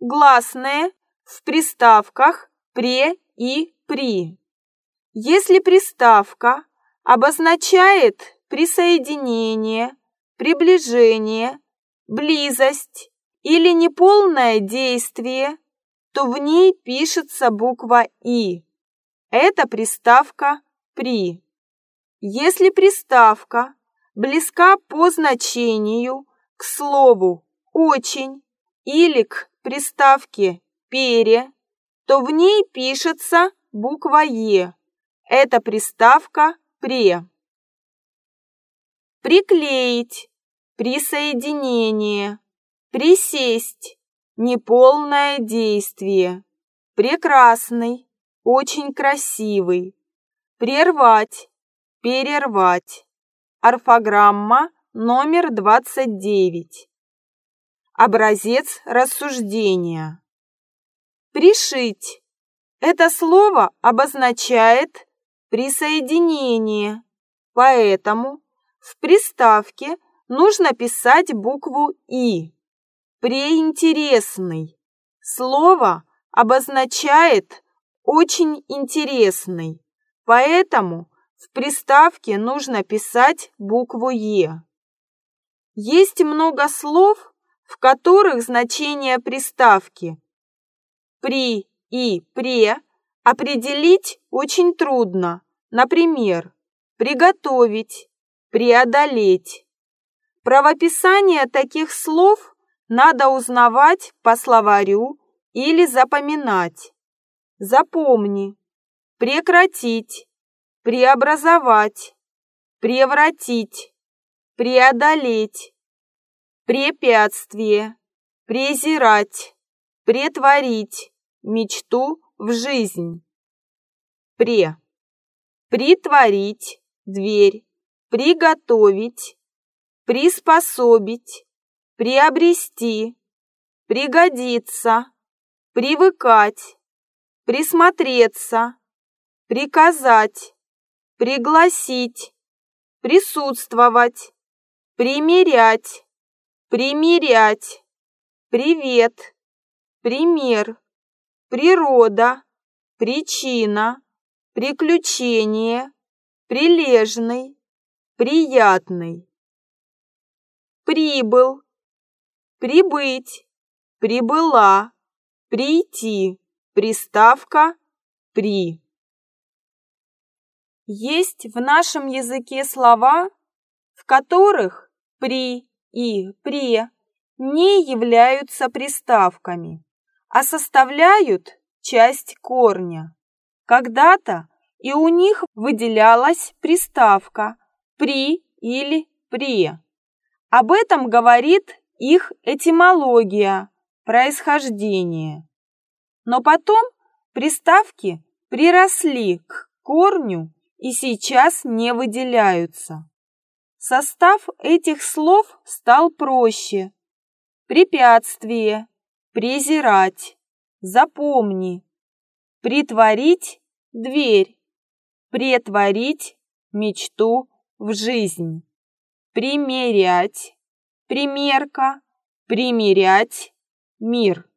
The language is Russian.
гласные в приставках «пре» и «при». Если приставка обозначает присоединение, приближение, близость или неполное действие, то в ней пишется буква «и». Это приставка «при». Если приставка близка по значению к слову «очень» или к приставке «пере», то в ней пишется буква «е». Это приставка «пре». Приклеить, присоединение, присесть, неполное действие, прекрасный, очень красивый, прервать, перервать. Орфограмма номер 29. Образец рассуждения. Пришить. Это слово обозначает присоединение, поэтому в приставке нужно писать букву «и». Преинтересный. Слово обозначает очень интересный, поэтому в приставке нужно писать букву «е». Есть много слов, в которых значение приставки «при» и «пре» определить очень трудно. Например, «приготовить», «преодолеть». Правописание таких слов надо узнавать по словарю или запоминать. Запомни. Прекратить. Преобразовать. Превратить. Преодолеть. Препятствие. Презирать. Претворить. Мечту в жизнь. Пре. Притворить. Дверь. Приготовить. Приспособить. Приобрести. Пригодиться. Привыкать. Присмотреться. Приказать. Пригласить. Присутствовать. Примерять. Примерять. Привет. Пример. Природа. Причина. Приключение. Прилежный. Приятный. Прибыл. Прибыть. Прибыла. Прийти. Приставка «при». Есть в нашем языке слова, в которых «при» и «пре» не являются приставками, а составляют часть корня. Когда-то и у них выделялась приставка «при» или «пре». Об этом говорит их этимология, происхождение. Но потом приставки приросли к корню и сейчас не выделяются. Состав этих слов стал проще. Препятствие, презирать, запомни, притворить дверь, претворить мечту в жизнь, примерять, примерка, примерять мир.